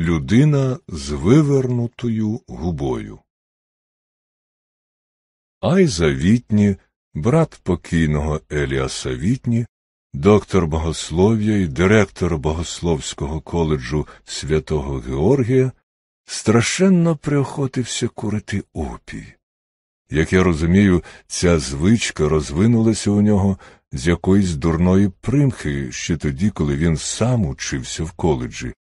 Людина з вивернутою губою. Айза Вітні, брат покійного Еліаса Вітні, доктор богослов'я і директор Богословського коледжу святого Георгія, страшенно приохотився курити опій. Як я розумію, ця звичка розвинулася у нього з якоїсь дурної примхи ще тоді, коли він сам учився в коледжі.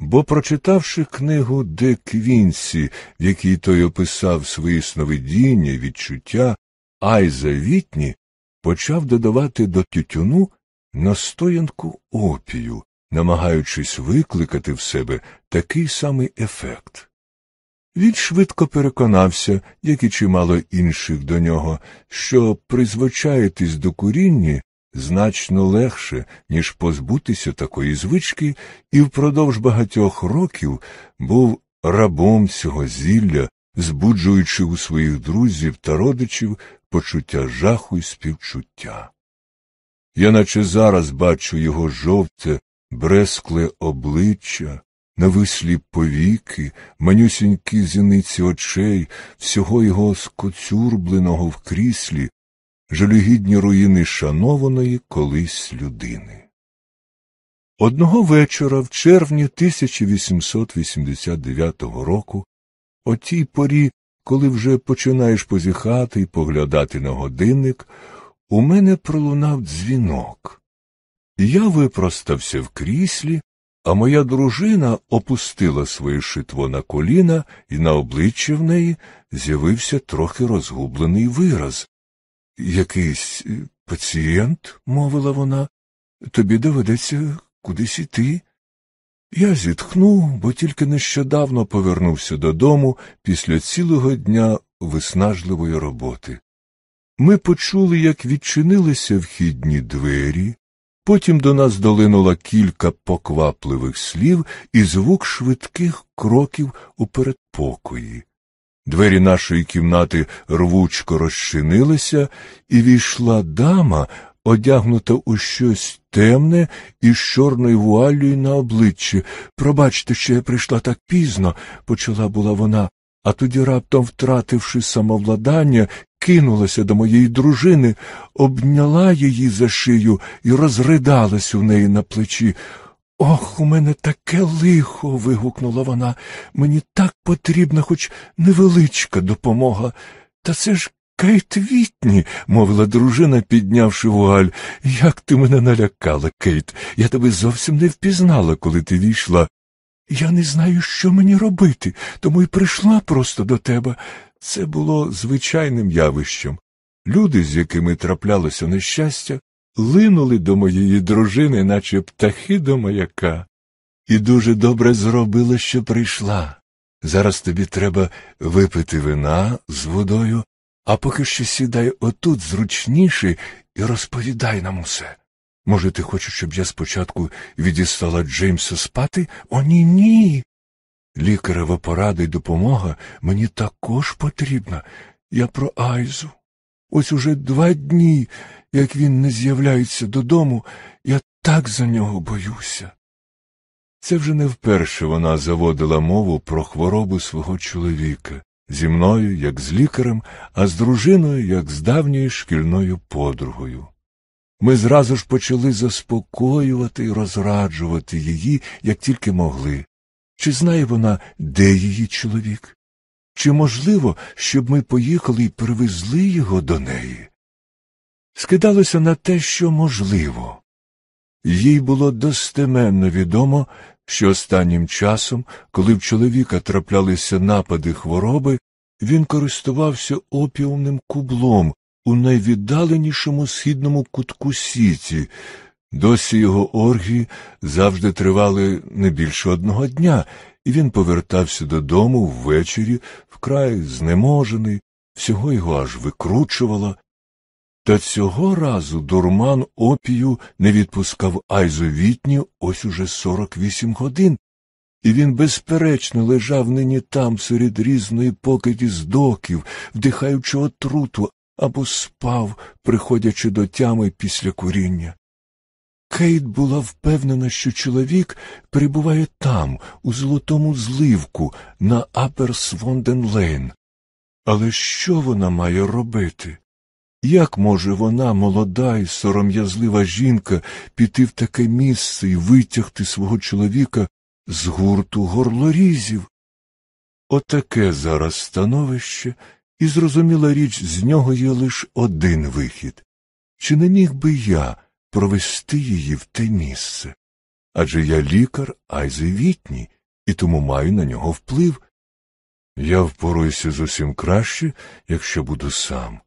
Бо, прочитавши книгу Де Квінсі, в якій той описав свої сновидіння, відчуття, Айза Вітні почав додавати до тютюну настоянку опію, намагаючись викликати в себе такий самий ефект. Він швидко переконався, як і чимало інших до нього, що призвичаїтись до куріння значно легше, ніж позбутися такої звички, і впродовж багатьох років був рабом цього зілля, збуджуючи у своїх друзів та родичів почуття жаху і співчуття. Я наче зараз бачу його жовте, брескле обличчя, навислі повіки, манюсінькі зіниці очей, всього його скоцюрбленого в кріслі, жалюгідні руїни шанованої колись людини. Одного вечора, в червні 1889 року, о тій порі, коли вже починаєш позіхати і поглядати на годинник, у мене пролунав дзвінок. Я випростався в кріслі, а моя дружина опустила своє шитво на коліна, і на обличчі в неї з'явився трохи розгублений вираз. Якийсь е, пацієнт, мовила вона, тобі доведеться кудись іти. Я зітхнув, бо тільки нещодавно повернувся додому після цілого дня виснажливої роботи. Ми почули, як відчинилися вхідні двері, потім до нас долинуло кілька поквапливих слів і звук швидких кроків у передпокої. Двері нашої кімнати рвучко розчинилися, і війшла дама, одягнута у щось темне і з чорною вуаллею на обличчі. Пробачте, що я прийшла так пізно, почала була вона, а тоді, раптом, втративши самовладання, кинулася до моєї дружини, обняла її за шию і розридалась у неї на плечі. Ох, у мене таке лихо. вигукнула вона. Мені так потрібна хоч невеличка допомога. Та це ж Кейт Вітні, мовила дружина, піднявши вуаль. Як ти мене налякала, Кейт. Я тебе зовсім не впізнала, коли ти війшла. Я не знаю, що мені робити, тому й прийшла просто до тебе. Це було звичайним явищем. Люди, з якими траплялося нещастя, линули до моєї дружини, наче птахи до маяка, і дуже добре зробила, що прийшла. Зараз тобі треба випити вина з водою, а поки що сідай отут зручніше і розповідай нам усе. Може, ти хочеш, щоб я спочатку відістала Джеймса спати? О, ні, ні. Лікарева порада й допомога мені також потрібна. Я про Айзу. Ось уже два дні, як він не з'являється додому, я так за нього боюся. Це вже не вперше вона заводила мову про хворобу свого чоловіка зі мною, як з лікарем, а з дружиною, як з давньою шкільною подругою. Ми зразу ж почали заспокоювати і розраджувати її, як тільки могли. Чи знає вона, де її чоловік? Чи можливо, щоб ми поїхали і привезли його до неї? Скидалося на те, що можливо. Їй було достеменно відомо, що останнім часом, коли в чоловіка траплялися напади хвороби, він користувався опіумним кублом у найвіддаленішому східному кутку сіті. Досі його оргії завжди тривали не більше одного дня, і він повертався додому ввечері, вкрай знеможений, всього його аж викручувало. Та цього разу дурман опію не відпускав Айзу Вітні ось уже сорок вісім годин, і він безперечно лежав нині там серед різної покиді здоків, вдихаючи отруту, або спав, приходячи до тями після куріння. Кейт була впевнена, що чоловік перебуває там, у золотому зливку, на Аперсвонден Лейн. Але що вона має робити? Як може вона, молода і сором'язлива жінка, піти в таке місце і витягти свого чоловіка з гурту горлорізів? Отаке зараз становище, і зрозуміла річ, з нього є лише один вихід. Чи не міг би я провести її в те місце? Адже я лікар Айзи Вітні, і тому маю на нього вплив. Я впоруюся зовсім краще, якщо буду сам.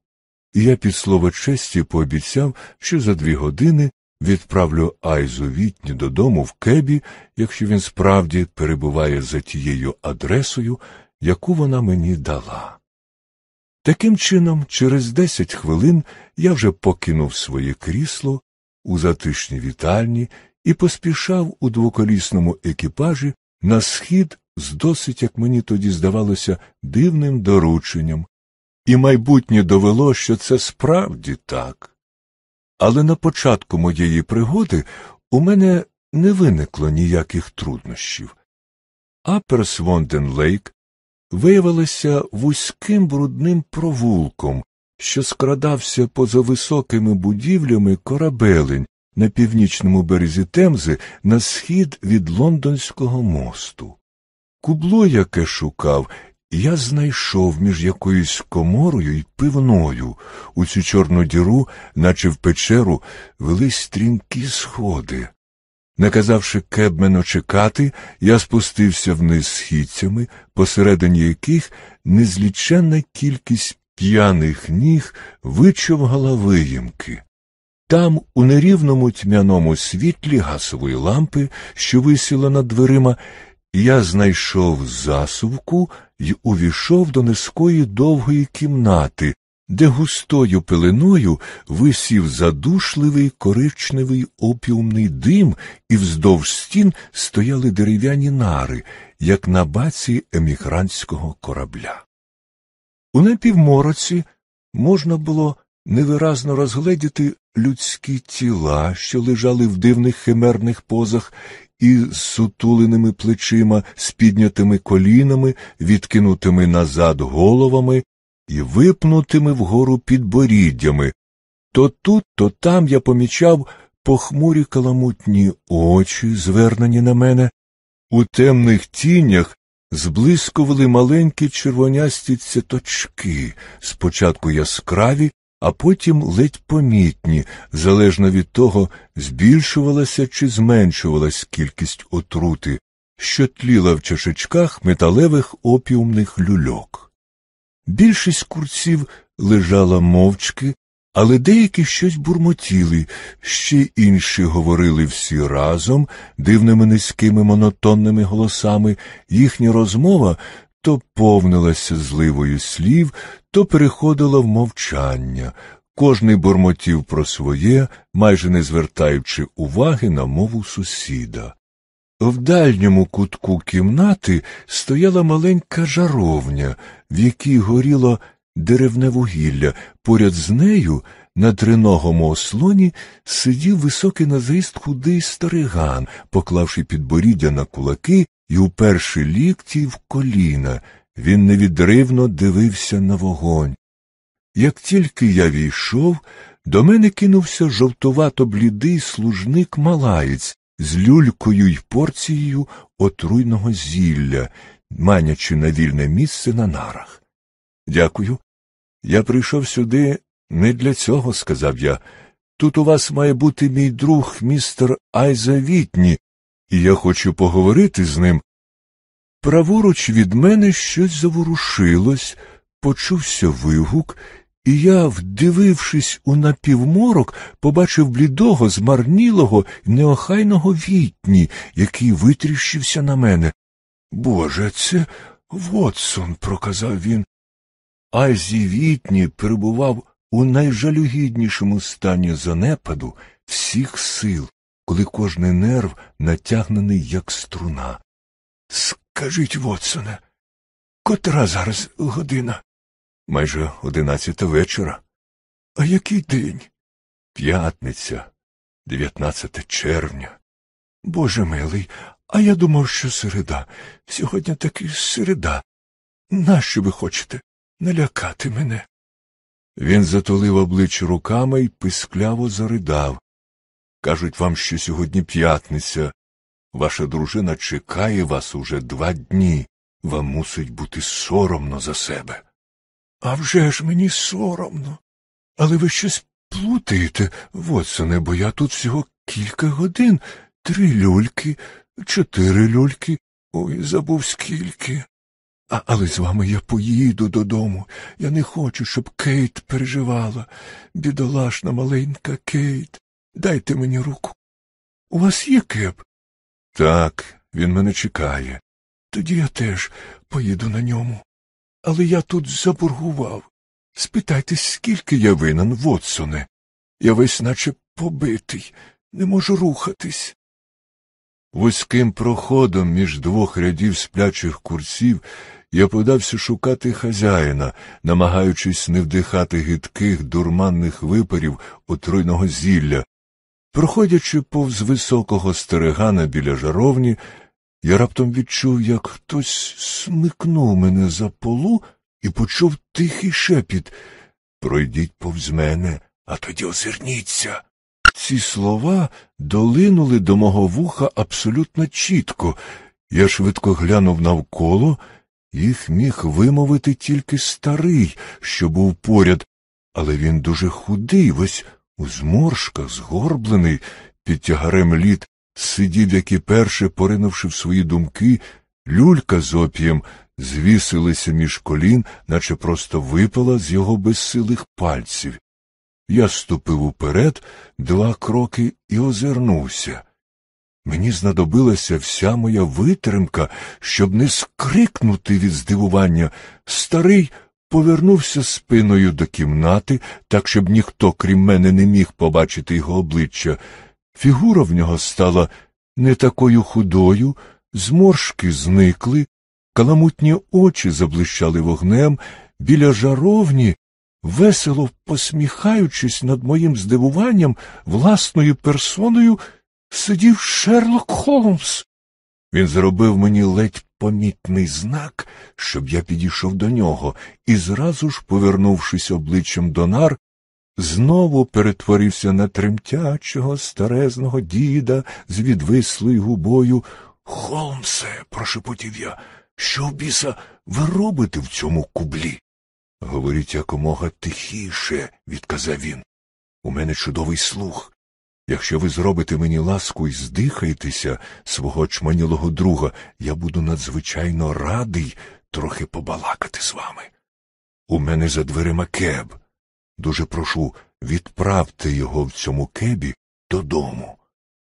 І я під слово честі пообіцяв, що за дві години відправлю Айзу Вітні додому в кебі, якщо він справді перебуває за тією адресою, яку вона мені дала. Таким чином, через десять хвилин я вже покинув своє крісло у затишній вітальні і поспішав у двоколісному екіпажі на схід з досить, як мені тоді здавалося, дивним дорученням, і майбутнє довело, що це справді так. Але на початку моєї пригоди у мене не виникло ніяких труднощів. Аперсвонден Лейк виявилася вузьким брудним провулком, що скрадався поза високими будівлями корабелень на північному березі Темзи на схід від лондонського мосту. Кубло, яке шукав, я знайшов між якоюсь коморою і пивною. У цю чорну діру, наче в печеру, вели стрімкі сходи. Наказавши кебмену чекати, я спустився вниз східцями, посередині яких незліченна кількість п'яних ніг вичовгала виїмки. Там, у нерівному тьмяному світлі гасової лампи, що висіла над дверима, я знайшов засувку і увійшов до низької довгої кімнати, де густою пеленою висів задушливий коричневий опіумний дим, і вздовж стін стояли дерев'яні нари, як на баці емігрантського корабля. У напівмороці можна було невиразно розгледіти людські тіла, що лежали в дивних химерних позах, і з сутуленими плечима, з піднятими колінами, відкинутими назад головами і випнутими вгору підборіддями. То тут, то там я помічав похмурі каламутні очі, звернені на мене, у темних тінях зблискували маленькі червонясті цяточки, спочатку яскраві, а потім ледь помітні, залежно від того, збільшувалася чи зменшувалась кількість отрути, що тліла в чашечках металевих опіумних люльок. Більшість курців лежала мовчки, але деякі щось бурмотіли, ще інші говорили всі разом, дивними низькими монотонними голосами, їхня розмова то повнилася зливою слів, то переходила в мовчання. Кожний бурмотів про своє, майже не звертаючи уваги на мову сусіда. В дальньому кутку кімнати стояла маленька жаровня, в якій горіло деревне вугілля. Поряд з нею на триногому ослоні сидів високий назист худий стариган, поклавши підборіддя на кулаки і уперши лікті в коліна, він невідривно дивився на вогонь. Як тільки я війшов, до мене кинувся жовтувато блідий служник малаєць з люлькою й порцією отруйного зілля, манячи на вільне місце на нарах. Дякую. Я прийшов сюди не для цього, сказав я. Тут у вас має бути мій друг містер Айза Вітні, і я хочу поговорити з ним. Праворуч від мене щось заворушилось, почувся вигук, і я, вдивившись у напівморок, побачив блідого, змарнілого, неохайного вітні, який витріщився на мене. Боже, це Вотсон, проказав він. Айзі Вітні перебував у найжалюгіднішому стані занепаду всіх сил, коли кожний нерв натягнений, як струна. Скажіть, Вотсоне, котра зараз година? Майже одинадцята вечора. А який день? П'ятниця. 19 червня. Боже милий, а я думав, що середа. Сьогодні таки середа. Нащо ви хочете налякати мене? Він затулив обличчя руками і пискляво заридав. Кажуть вам, що сьогодні п'ятниця. Ваша дружина чекає вас уже два дні. Вам мусить бути соромно за себе. А вже ж мені соромно. Але ви щось плутаєте, Вотсоне, бо я тут всього кілька годин, три люльки, чотири люльки, ой, забув скільки. А, але з вами я поїду додому. Я не хочу, щоб Кейт переживала. Бідолашна маленька Кейт. Дайте мені руку. У вас є кеп? Так, він мене чекає. Тоді я теж поїду на ньому. Але я тут заборгував. Спитайтесь, скільки я винен, Вотсоне. Я весь наче побитий, не можу рухатись. Вузьким проходом між двох рядів сплячих курців я подався шукати хазяїна, намагаючись не вдихати гидких дурманних випарів отруйного зілля. Проходячи повз високого стерегана біля жаровні, я раптом відчув, як хтось смикнув мене за полу і почув тихий шепіт Пройдіть повз мене, а тоді озирніться. Ці слова долинули до мого вуха абсолютно чітко. Я швидко глянув навколо, їх міг вимовити тільки старий, що був поряд, але він дуже худий, весь у зморшках, згорблений, під тягарем літ, сидів, як і перше, поринувши в свої думки, люлька з опієм звісилися між колін, наче просто випала з його безсилих пальців. Я ступив уперед два кроки і озирнувся. Мені знадобилася вся моя витримка, щоб не скрикнути від здивування. Старий повернувся спиною до кімнати, так, щоб ніхто, крім мене, не міг побачити його обличчя. Фігура в нього стала не такою худою, зморшки зникли, каламутні очі заблищали вогнем, біля жаровні, весело посміхаючись над моїм здивуванням, власною персоною, сидів Шерлок Холмс. Він зробив мені ледь помітний знак, щоб я підійшов до нього, і зразу ж, повернувшись обличчям до нар, знову перетворився на тремтячого старезного діда з відвислою губою. Холмсе, прошепотів я, що біса ви робите в цьому кублі? Говоріть якомога тихіше, відказав він. У мене чудовий слух. Якщо ви зробите мені ласку і здихаєтеся свого чманілого друга, я буду надзвичайно радий трохи побалакати з вами. У мене за дверима кеб. Дуже прошу, відправте його в цьому кебі додому.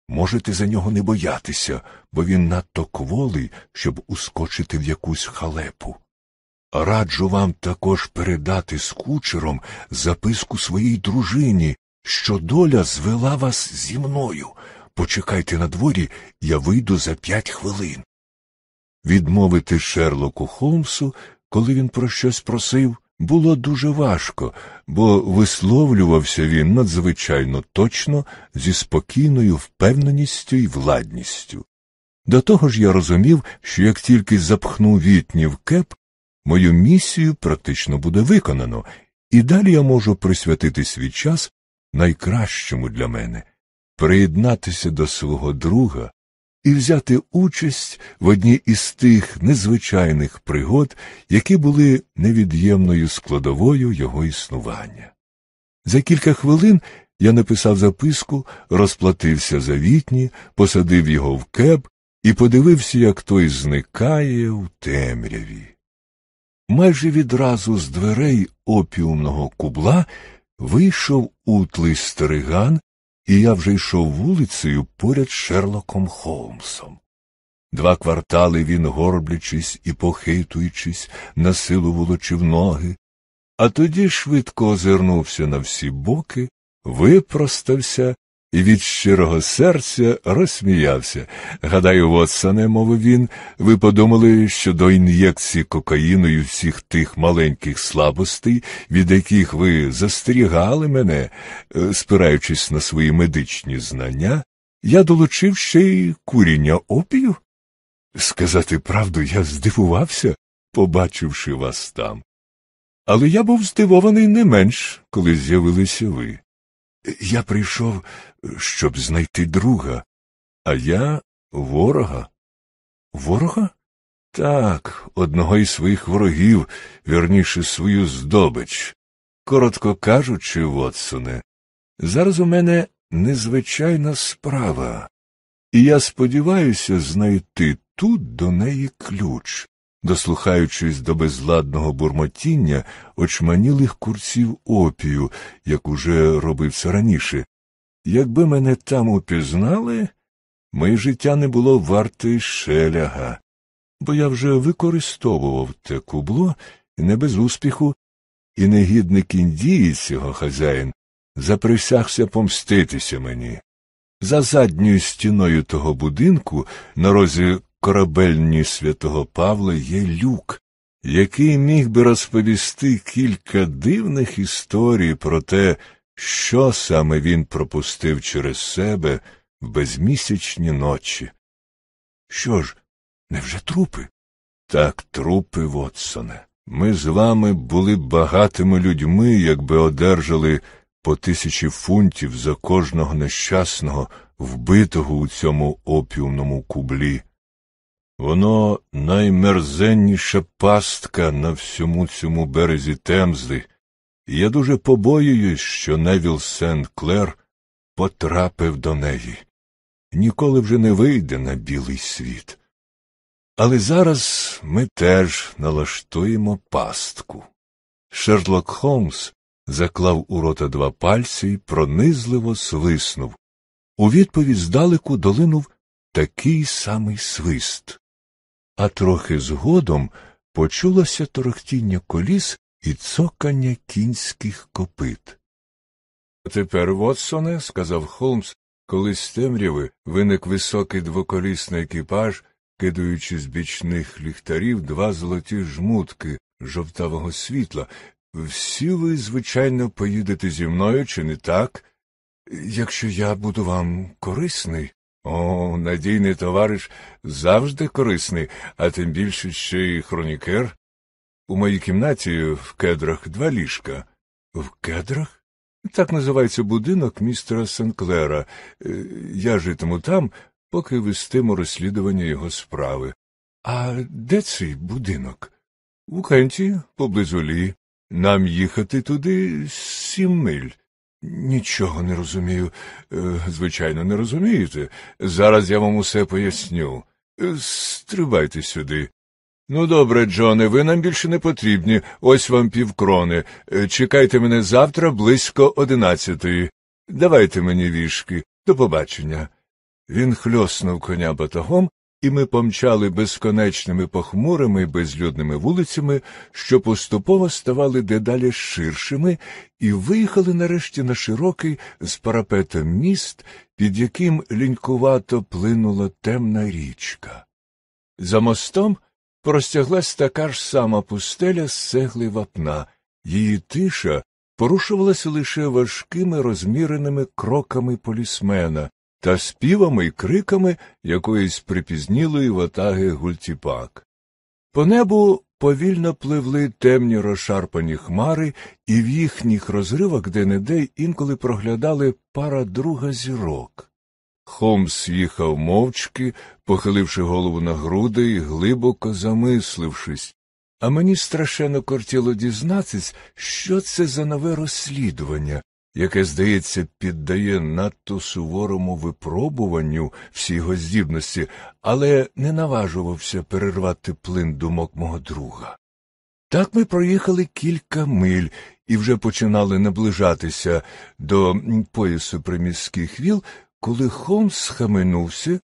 Можете за нього не боятися, бо він надто кволий, щоб ускочити в якусь халепу. Раджу вам також передати з кучером записку своїй дружині, що доля звела вас зі мною. Почекайте на дворі, я вийду за п'ять хвилин. Відмовити Шерлоку Холмсу, коли він про щось просив, було дуже важко, бо висловлювався він надзвичайно точно, зі спокійною впевненістю і владністю. До того ж я розумів, що як тільки запхну вітні в кеп, мою місію практично буде виконано, і далі я можу присвятити свій час найкращому для мене приєднатися до свого друга і взяти участь в одній із тих незвичайних пригод, які були невід'ємною складовою його існування. За кілька хвилин я написав записку, розплатився за вітні, посадив його в кеб і подивився, як той зникає в темряві. Майже відразу з дверей опіумного кубла вийшов утлий стериган і я вже йшов вулицею поряд з Шерлоком Холмсом. Два квартали він, горблячись і похитуючись, на силу волочив ноги, а тоді швидко озирнувся на всі боки, випростався і від щирого серця розсміявся. Гадаю, Вотсоне, мовив він, ви подумали, що до ін'єкції кокаїну і всіх тих маленьких слабостей, від яких ви застерігали мене, е, спираючись на свої медичні знання, я долучив ще й куріння опію? Сказати правду, я здивувався, побачивши вас там. Але я був здивований не менш, коли з'явилися ви. Я прийшов, щоб знайти друга, а я ворога. Ворога? Так, одного із своїх ворогів, вірніше свою здобич. Коротко кажучи, Вотсоне, зараз у мене незвичайна справа, і я сподіваюся знайти тут до неї ключ дослухаючись до безладного бурмотіння очманілих курців опію, як уже робив це раніше. Якби мене там упізнали, моє життя не було варте шеляга, бо я вже використовував те кубло не без успіху, і негідник індієць його хазяїн заприсягся помститися мені. За задньою стіною того будинку, на розі корабельні святого Павла є люк, який міг би розповісти кілька дивних історій про те, що саме він пропустив через себе в безмісячні ночі. Що ж, невже трупи? Так, трупи, Вотсоне. Ми з вами були б багатими людьми, якби одержали по тисячі фунтів за кожного нещасного, вбитого у цьому опіумному кублі. Воно наймерзенніша пастка на всьому цьому березі Темзи, і я дуже побоююсь, що Невіл Сент Клер потрапив до неї. Ніколи вже не вийде на білий світ. Але зараз ми теж налаштуємо пастку. Шерлок Холмс заклав у рота два пальці і пронизливо свиснув. У відповідь здалеку долинув такий самий свист а трохи згодом почулося торохтіння коліс і цокання кінських копит. Тепер, Вотсоне, сказав Холмс, коли з темряви виник високий двоколісний екіпаж, кидаючи з бічних ліхтарів два золоті жмутки жовтавого світла. Всі ви, звичайно, поїдете зі мною, чи не так? Якщо я буду вам корисний. О, надійний товариш завжди корисний, а тим більше ще й хронікер. У моїй кімнаті в кедрах два ліжка. В кедрах? Так називається будинок містера Сенклера. Е, я житиму там, поки вестиму розслідування його справи. А де цей будинок? У Кенті, поблизу лі. Нам їхати туди сім миль. Нічого не розумію. Е, звичайно, не розумієте. Зараз я вам усе поясню. Е, стрибайте сюди. Ну, добре, Джоне, ви нам більше не потрібні. Ось вам півкрони. Е, чекайте мене завтра близько одинадцятої. Давайте мені вішки. До побачення. Він хльоснув коня батагом і ми помчали безконечними похмурими безлюдними вулицями, що поступово ставали дедалі ширшими, і виїхали нарешті на широкий з парапетом міст, під яким лінькувато плинула темна річка. За мостом простяглась така ж сама пустеля з цегли вапна, її тиша порушувалася лише важкими розміреними кроками полісмена, та співами й криками якоїсь припізнілої ватаги гультіпак. По небу повільно пливли темні розшарпані хмари, і в їхніх розривах де неде інколи проглядали пара друга зірок. Холмс їхав мовчки, похиливши голову на груди і глибоко замислившись, а мені страшенно кортіло дізнатись, що це за нове розслідування, яке, здається, піддає надто суворому випробуванню всі його здібності, але не наважувався перервати плин думок мого друга. Так ми проїхали кілька миль і вже починали наближатися до поясу приміських віл, коли Холмс схаменувся,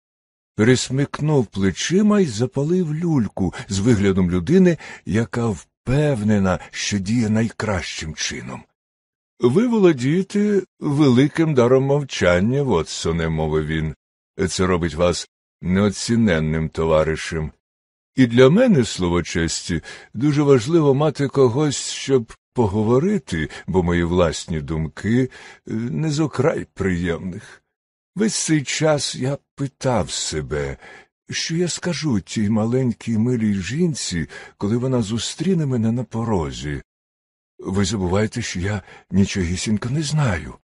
пересмикнув плечима і запалив люльку з виглядом людини, яка впевнена, що діє найкращим чином. Ви володієте великим даром мовчання, Вотсоне, мовив він. Це робить вас неоціненним товаришем. І для мене, слово честі, дуже важливо мати когось, щоб поговорити, бо мої власні думки е, не з окрай приємних. Весь цей час я питав себе, що я скажу тій маленькій милій жінці, коли вона зустріне мене на порозі. Ви забуваєте, що я нічогісінько не знаю.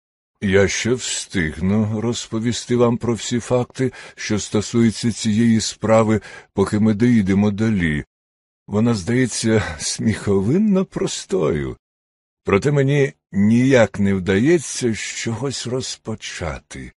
Я ще встигну розповісти вам про всі факти, що стосуються цієї справи, поки ми доїдемо далі. Вона здається сміховинно простою. Проте мені ніяк не вдається чогось розпочати.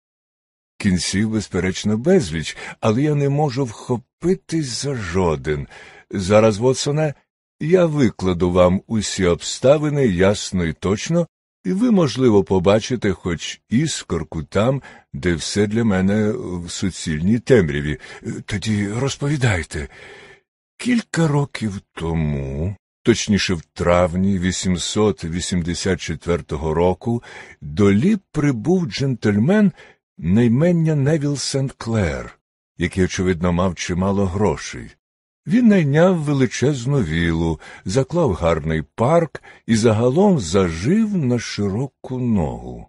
Кінців, безперечно, безліч, але я не можу вхопитись за жоден. Зараз, Вотсоне, я викладу вам усі обставини ясно і точно, і ви, можливо, побачите хоч іскорку там, де все для мене в суцільній темряві. Тоді розповідайте. Кілька років тому, точніше в травні 884 року, до Лі прибув джентльмен на ймення Невіл Сент Клер, який, очевидно, мав чимало грошей. Він найняв величезну вілу, заклав гарний парк і загалом зажив на широку ногу.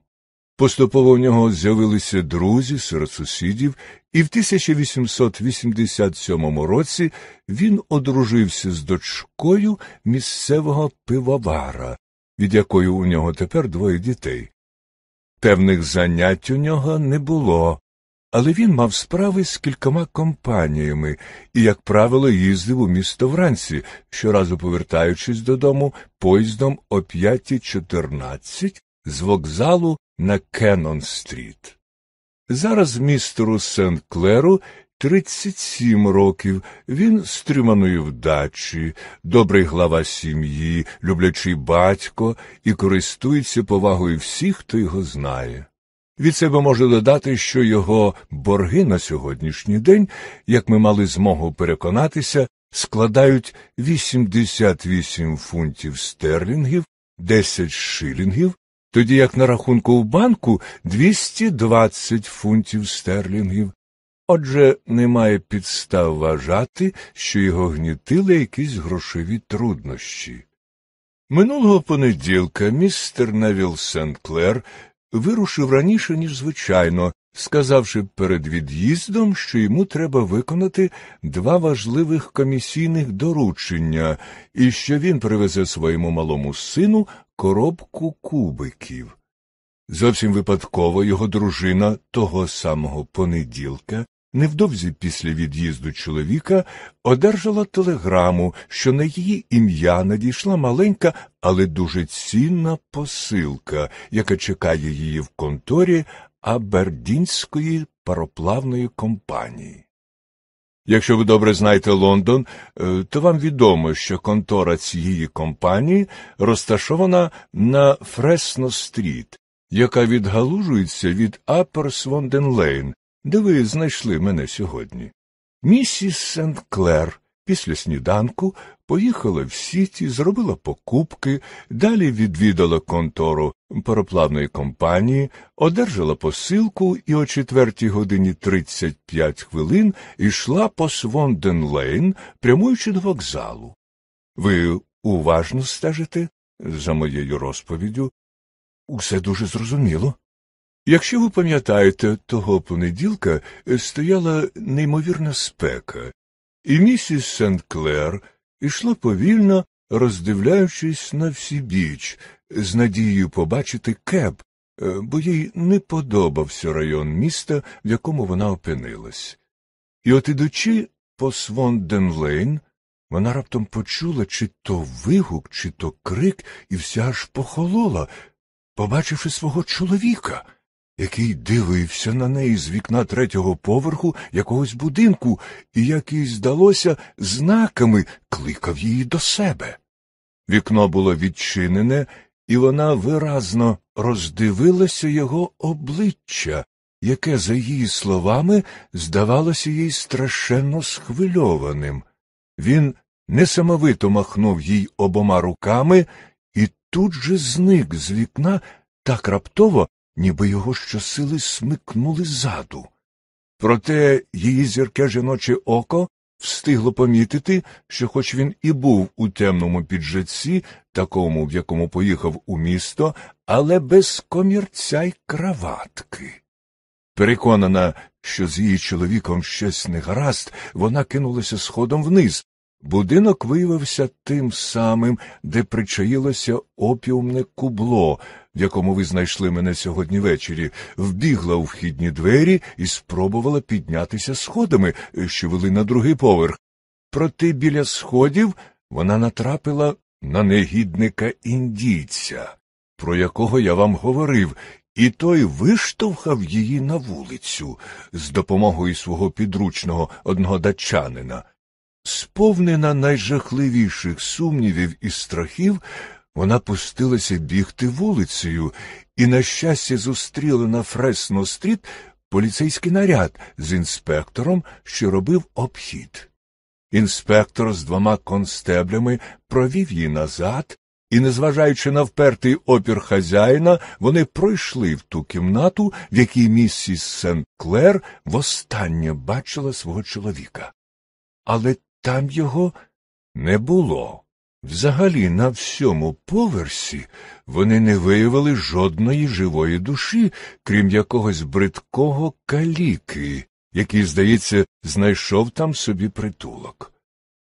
Поступово в нього з'явилися друзі серед сусідів, і в 1887 році він одружився з дочкою місцевого пивовара, від якої у нього тепер двоє дітей. Певних занять у нього не було, але він мав справи з кількома компаніями і, як правило, їздив у місто вранці, щоразу повертаючись додому поїздом о 5.14 з вокзалу на Кеннон стріт. Зараз містеру Сент Клеру 37 років, він стриманої вдачі, добрий глава сім'ї, люблячий батько і користується повагою всіх, хто його знає. Від себе можу додати, що його борги на сьогоднішній день, як ми мали змогу переконатися, складають 88 фунтів стерлінгів, 10 шилінгів, тоді як на рахунку в банку 220 фунтів стерлінгів. Отже, немає підстав вважати, що його гнітили якісь грошові труднощі. Минулого понеділка містер Невіл Сент Клер вирушив раніше, ніж звичайно, сказавши перед від'їздом, що йому треба виконати два важливих комісійних доручення і що він привезе своєму малому сину коробку кубиків. Зовсім випадково його дружина того самого понеділка невдовзі після від'їзду чоловіка одержала телеграму, що на її ім'я надійшла маленька, але дуже цінна посилка, яка чекає її в конторі Абердінської пароплавної компанії. Якщо ви добре знаєте Лондон, е, то вам відомо, що контора цієї компанії розташована на Фресно стріт, яка відгалужується від Апер Свонден Лейн, де ви знайшли мене сьогодні. Місіс Сент Клер після сніданку поїхала в сіті, зробила покупки, далі відвідала контору пароплавної компанії, одержала посилку і о четвертій годині 35 хвилин йшла по Свонден Лейн, прямуючи до вокзалу. Ви уважно стежите за моєю розповіддю? Усе дуже зрозуміло. Якщо ви пам'ятаєте, того понеділка стояла неймовірна спека, і місіс Сент Клер ішла повільно, роздивляючись на всі біч, з надією побачити кеб, е, бо їй не подобався район міста, в якому вона опинилась. І от ідучи по Свонден Лейн, вона раптом почула чи то вигук, чи то крик, і вся аж похолола, побачивши свого чоловіка який дивився на неї з вікна третього поверху якогось будинку і, як їй здалося, знаками кликав її до себе. Вікно було відчинене, і вона виразно роздивилася його обличчя, яке, за її словами, здавалося їй страшенно схвильованим. Він несамовито махнув їй обома руками і тут же зник з вікна, так раптово, ніби його щосили смикнули ззаду. Проте її зірке жіноче око встигло помітити, що, хоч він і був у темному піджаці, такому, в якому поїхав у місто, але без комірця й краватки. Переконана, що з її чоловіком щось не гаразд, вона кинулася сходом вниз. Будинок виявився тим самим, де причаїлося опіумне кубло, в якому ви знайшли мене сьогодні ввечері, вбігла у вхідні двері і спробувала піднятися сходами, що вели на другий поверх. Проте біля сходів вона натрапила на негідника індійця, про якого я вам говорив, і той виштовхав її на вулицю з допомогою свого підручного одного датчанина. Сповнена найжахливіших сумнівів і страхів, вона пустилася бігти вулицею і, на щастя, зустріла на Фресно стріт поліцейський наряд з інспектором, що робив обхід. Інспектор з двома констеблями провів її назад, і, незважаючи на впертий опір хазяїна, вони пройшли в ту кімнату, в якій місіс Сент Клер востаннє бачила свого чоловіка. Але там його не було. Взагалі, на всьому поверсі вони не виявили жодної живої душі, крім якогось бридкого каліки, який, здається, знайшов там собі притулок.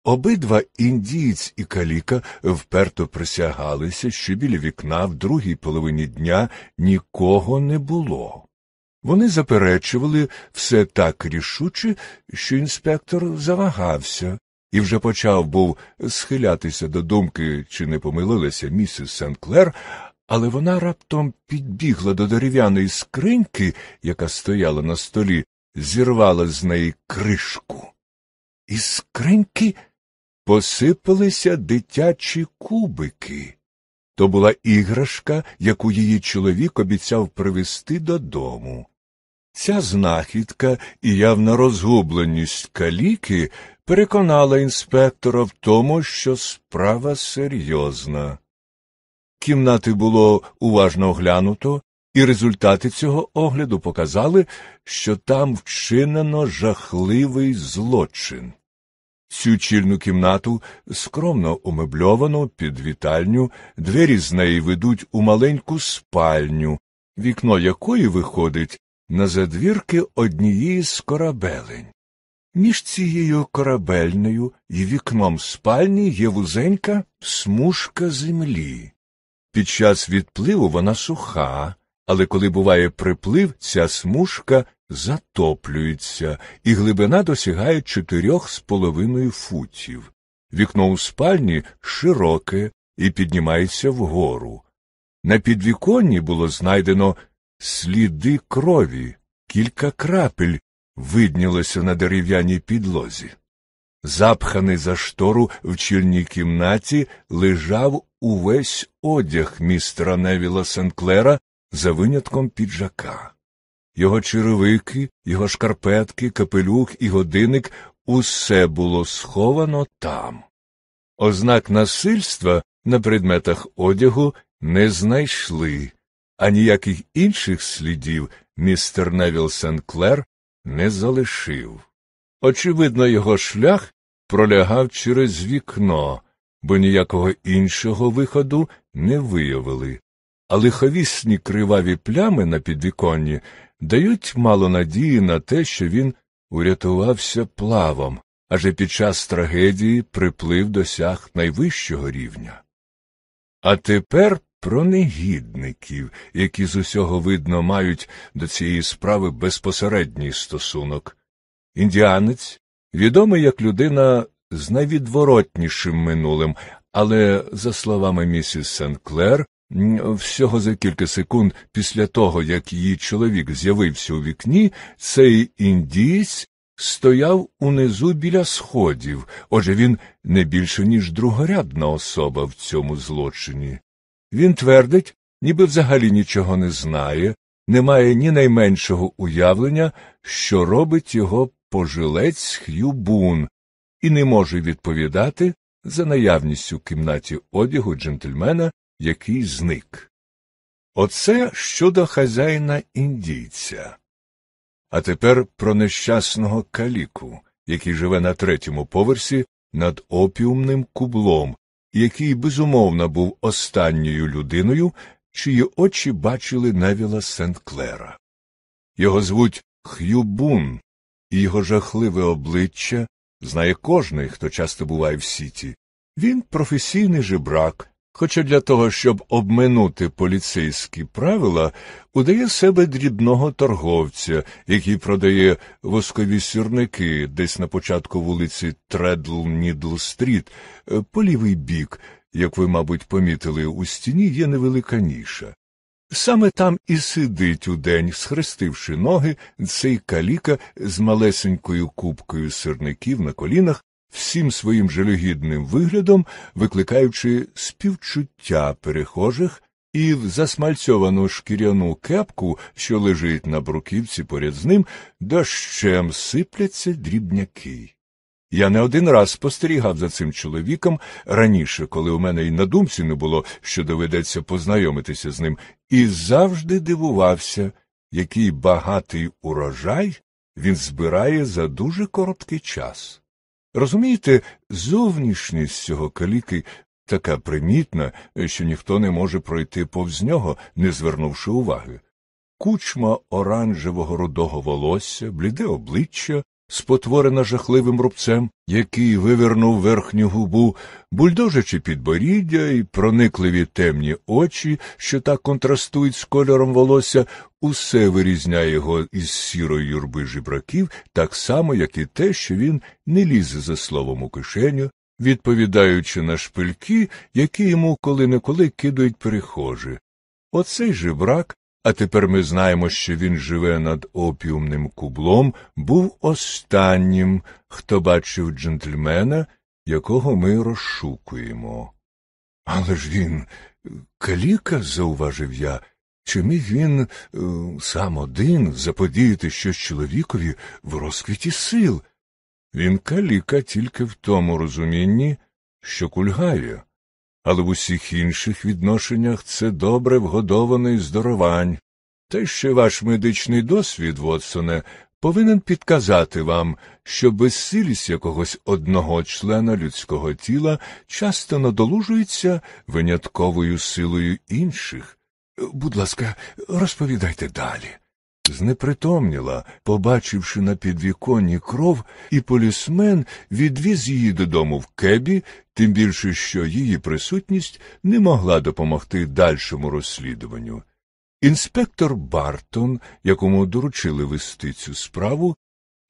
Обидва індієць і каліка вперто присягалися, що біля вікна в другій половині дня нікого не було. Вони заперечували все так рішуче, що інспектор завагався і вже почав був схилятися до думки, чи не помилилася місіс Сенклер, але вона раптом підбігла до дерев'яної скриньки, яка стояла на столі, зірвала з неї кришку. Із скриньки посипалися дитячі кубики. То була іграшка, яку її чоловік обіцяв привезти додому. Ця знахідка і явна розгубленість каліки переконала інспектора в тому, що справа серйозна. Кімнати було уважно оглянуто, і результати цього огляду показали, що там вчинено жахливий злочин. Цю чільну кімнату скромно умебльовано під вітальню, двері з неї ведуть у маленьку спальню, вікно якої виходить на задвірки однієї з корабелень. Між цією корабельною і вікном спальні є вузенька смужка землі. Під час відпливу вона суха, але коли буває приплив, ця смужка затоплюється, і глибина досягає чотирьох з половиною футів. Вікно у спальні широке і піднімається вгору. На підвіконні було знайдено сліди крові, кілька крапель виднілося на дерев'яній підлозі. Запханий за штору в чільній кімнаті лежав увесь одяг містера Невіла Сенклера за винятком піджака. Його черевики, його шкарпетки, капелюх і годинник усе було сховано там. Ознак насильства на предметах одягу не знайшли, а ніяких інших слідів містер Невіл Сенклер не залишив. Очевидно, його шлях пролягав через вікно, бо ніякого іншого виходу не виявили, а лиховісні криваві плями на підвіконні дають мало надії на те, що він урятувався плавом, адже під час трагедії приплив досяг найвищого рівня. А тепер про негідників, які з усього видно мають до цієї справи безпосередній стосунок. Індіанець відомий як людина з найвідворотнішим минулим, але, за словами місіс Сенклер, всього за кілька секунд після того, як її чоловік з'явився у вікні, цей індієць стояв унизу біля сходів, отже він не більше, ніж другорядна особа в цьому злочині. Він твердить, ніби взагалі нічого не знає, не має ні найменшого уявлення, що робить його пожилець Х'юбун, і не може відповідати за наявністю в кімнаті одягу джентльмена, який зник. Оце щодо хазяїна індійця. А тепер про нещасного каліку, який живе на третьому поверсі над опіумним кублом, який безумовно був останньою людиною, чиї очі бачили Невіла Сент-Клера. Його звуть Х'юбун, і його жахливе обличчя знає кожний, хто часто буває в Сіті. Він професійний жебрак, хоча для того, щоб обминути поліцейські правила, удає себе дрібного торговця, який продає воскові сірники десь на початку вулиці Треднідл-стріт, е, по лівий бік, як ви, мабуть, помітили, у стіні є невелика ніша. Саме там і сидить удень, схрестивши ноги, цей каліка з малесенькою кубкою сирників на колінах, всім своїм жалюгідним виглядом викликаючи співчуття перехожих і в засмальцьовану шкіряну кепку, що лежить на бруківці поряд з ним, дощем сипляться дрібняки. Я не один раз спостерігав за цим чоловіком раніше, коли у мене й на думці не було, що доведеться познайомитися з ним, і завжди дивувався, який багатий урожай він збирає за дуже короткий час. Розумієте, зовнішність цього каліки така примітна, що ніхто не може пройти повз нього, не звернувши уваги. Кучма оранжевого рудого волосся, бліде обличчя, спотворена жахливим рубцем, який вивернув верхню губу, бульдожачи підборіддя і проникливі темні очі, що так контрастують з кольором волосся, усе вирізняє його із сірої юрби жебраків, так само, як і те, що він не лізе за словом у кишеню, відповідаючи на шпильки, які йому коли неколи кидають перехожі. Оцей жебрак а тепер ми знаємо, що він живе над опіумним кублом, був останнім, хто бачив джентльмена, якого ми розшукуємо. Але ж він каліка, зауважив я, чи міг він е, сам один заподіяти щось чоловікові в розквіті сил? Він каліка тільки в тому розумінні, що кульгає але в усіх інших відношеннях це добре вгодований здоровань. Та ще ваш медичний досвід, Вотсоне, повинен підказати вам, що безсилість якогось одного члена людського тіла часто надолужується винятковою силою інших. Будь ласка, розповідайте далі знепритомніла, побачивши на підвіконні кров, і полісмен відвіз її додому в кебі, тим більше, що її присутність не могла допомогти дальшому розслідуванню. Інспектор Бартон, якому доручили вести цю справу,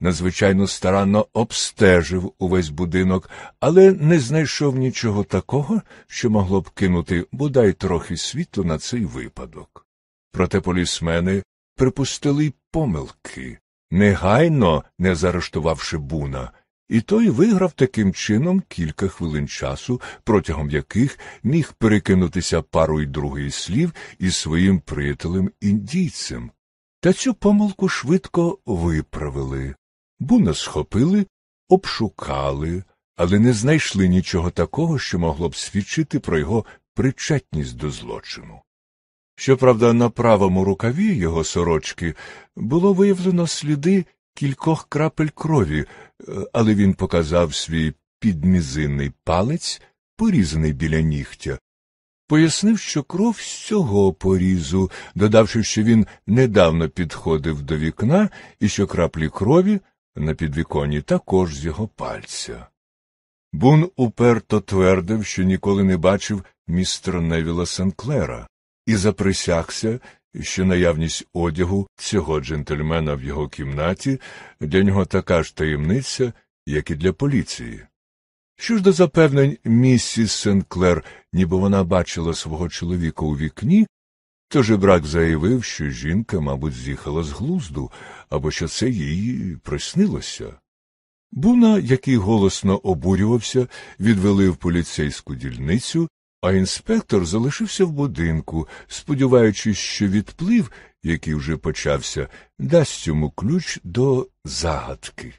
надзвичайно старанно обстежив увесь будинок, але не знайшов нічого такого, що могло б кинути бодай трохи світло на цей випадок. Проте полісмени припустили й помилки, негайно не заарештувавши буна, і той виграв таким чином кілька хвилин часу, протягом яких міг перекинутися пару й другий слів із своїм приятелем індійцем. Та цю помилку швидко виправили. Буна схопили, обшукали, але не знайшли нічого такого, що могло б свідчити про його причетність до злочину. Щоправда, на правому рукаві його сорочки було виявлено сліди кількох крапель крові, е, але він показав свій підмізинний палець, порізаний біля нігтя. Пояснив, що кров з цього порізу, додавши, що він недавно підходив до вікна і що краплі крові на підвіконні також з його пальця. Бун уперто твердив, що ніколи не бачив містера Невіла Сенклера і заприсягся, що наявність одягу цього джентльмена в його кімнаті для нього така ж таємниця, як і для поліції. Що ж до запевнень місіс Сенклер, ніби вона бачила свого чоловіка у вікні, то жебрак заявив, що жінка, мабуть, з'їхала з глузду, або що це їй приснилося. Буна, який голосно обурювався, відвели в поліцейську дільницю а інспектор залишився в будинку, сподіваючись, що відплив, який вже почався, дасть йому ключ до загадки.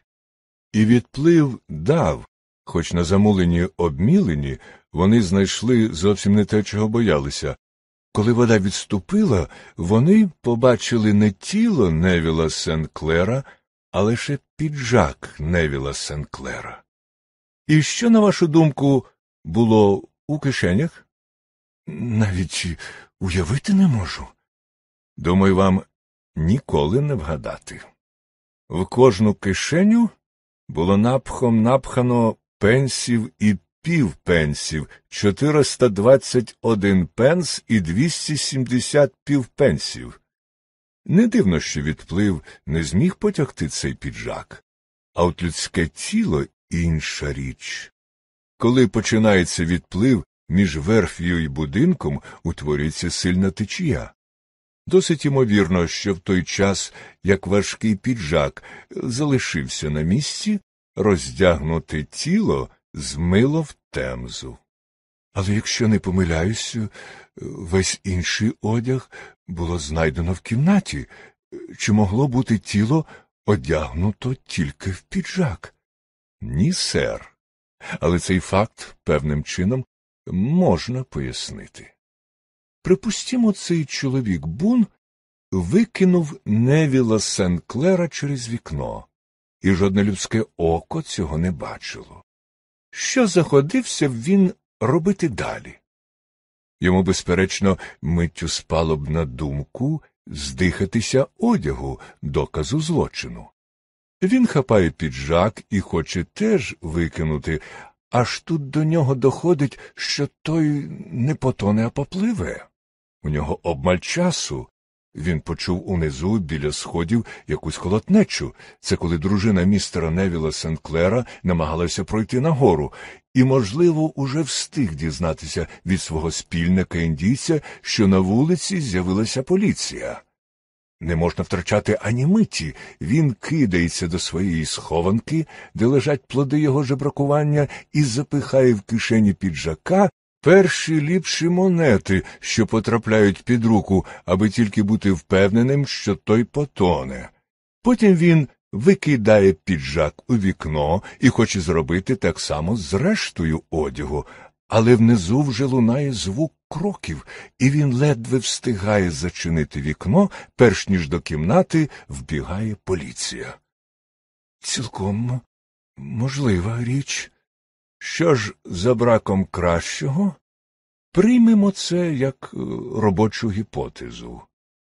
І відплив дав, хоч на замулені обмілені вони знайшли зовсім не те, чого боялися Коли вода відступила, вони побачили не тіло Невіла Сенклера, а лише піджак Невіла Сенклера. І що, на вашу думку, було у кишенях? Навіть уявити не можу. Думаю, вам ніколи не вгадати. В кожну кишеню було напхом напхано пенсів і півпенсів, 421 пенс і 270 півпенсів. Не дивно, що відплив не зміг потягти цей піджак, а от людське тіло інша річ. Коли починається відплив між верф'ю і будинком, утворюється сильна течія. Досить ймовірно, що в той час, як важкий піджак залишився на місці, роздягнуте тіло змило в темзу. Але якщо не помиляюся, весь інший одяг було знайдено в кімнаті, чи могло бути тіло одягнуто тільки в піджак? Ні, сер. Але цей факт певним чином можна пояснити. Припустімо, цей чоловік бун викинув Невіла Сенклера через вікно, і жодне людське око цього не бачило. Що заходився б він робити далі? Йому, безперечно, миттю спало б на думку здихатися одягу, доказу злочину. Він хапає піджак і хоче теж викинути, аж тут до нього доходить, що той не потоне, а попливе. У нього обмаль часу. Він почув унизу біля сходів якусь холотнечу. Це коли дружина містера Невіла Сенклера намагалася пройти нагору, і, можливо, уже встиг дізнатися від свого спільника індійця, що на вулиці з'явилася поліція. Не можна втрачати ані миті. Він кидається до своєї схованки, де лежать плоди його жебракування, і запихає в кишені піджака перші ліпші монети, що потрапляють під руку, аби тільки бути впевненим, що той потоне. Потім він викидає піджак у вікно і хоче зробити так само з рештою одягу, але внизу вже лунає звук кроків, і він ледве встигає зачинити вікно, перш ніж до кімнати вбігає поліція. Цілком можлива річ. Що ж, за браком кращого, приймемо це як е, робочу гіпотезу.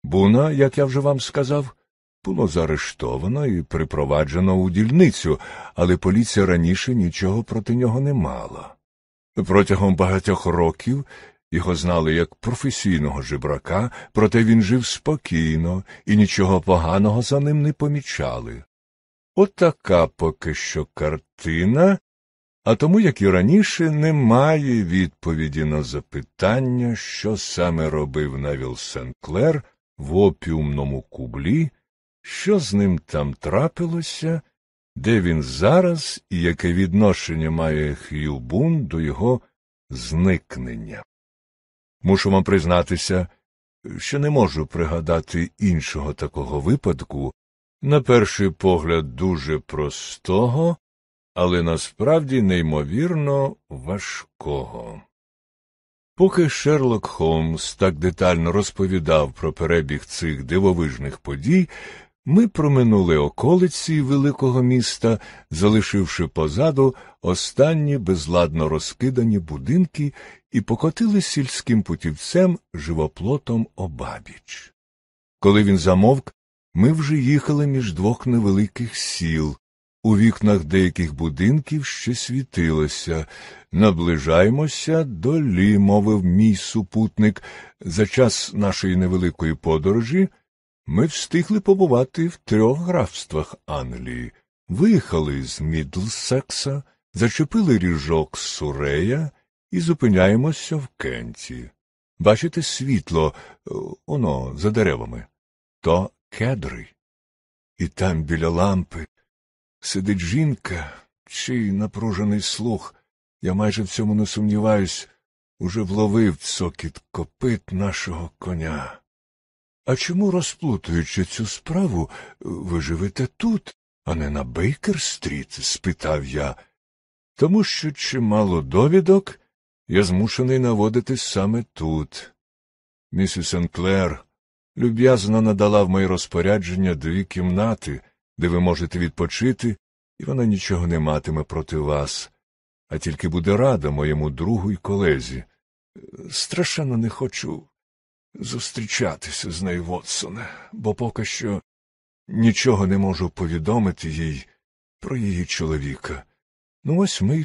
Буна, як я вже вам сказав, було заарештовано і припроваджено у дільницю, але поліція раніше нічого проти нього не мала. Протягом багатьох років його знали як професійного жебрака, проте він жив спокійно і нічого поганого за ним не помічали. Отака поки що картина, а тому, як і раніше, немає відповіді на запитання, що саме робив Навіл Сенклер в опіумному кублі, що з ним там трапилося, де він зараз і яке відношення має Х'ю Бун до його зникнення. Мушу вам признатися, що не можу пригадати іншого такого випадку, на перший погляд, дуже простого, але насправді неймовірно важкого. Поки Шерлок Холмс так детально розповідав про перебіг цих дивовижних подій, ми проминули околиці великого міста, залишивши позаду останні безладно розкидані будинки і покотили сільським путівцем живоплотом обабіч. Коли він замовк, ми вже їхали між двох невеликих сіл. У вікнах деяких будинків ще світилося. Наближаємося до лі, мовив мій супутник. За час нашої невеликої подорожі ми встигли побувати в трьох графствах Англії, виїхали з Мідлсекса, зачепили ріжок з Сурея і зупиняємося в Кенті. Бачите світло, оно за деревами, то кедри. І там біля лампи сидить жінка, чий напружений слух, я майже в цьому не сумніваюсь, уже вловив цокіт копит нашого коня. А чому, розплутуючи цю справу, ви живете тут, а не на Бейкер-стріт? спитав я. Тому що чимало довідок я змушений наводити саме тут. Місіс Сенклер люб'язно надала в моє розпорядження дві кімнати, де ви можете відпочити, і вона нічого не матиме проти вас, а тільки буде рада моєму другу й колезі. Страшенно не хочу зустрічатися з нею, Вотсоне, бо поки що нічого не можу повідомити їй про її чоловіка. Ну, ось ми й